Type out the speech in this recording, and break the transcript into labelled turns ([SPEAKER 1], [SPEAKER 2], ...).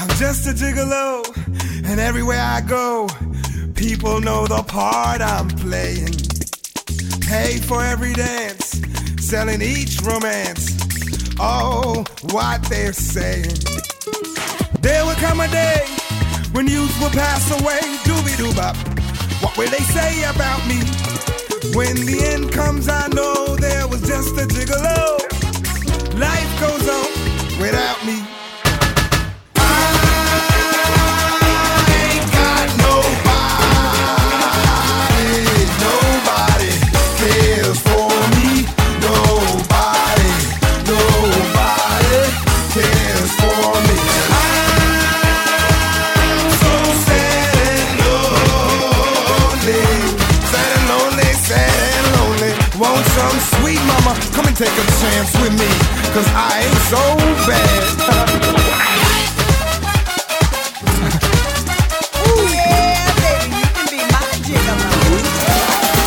[SPEAKER 1] I'm just a gigolo, and everywhere I go, people know the part I'm playing. Pay for every dance, selling each romance. Oh, what they're saying. There will come a day when youth will pass away. Doobie doo bop. What will they say about me? When the end comes, I know there was just a take a chance with me. Cause I ain't so bad.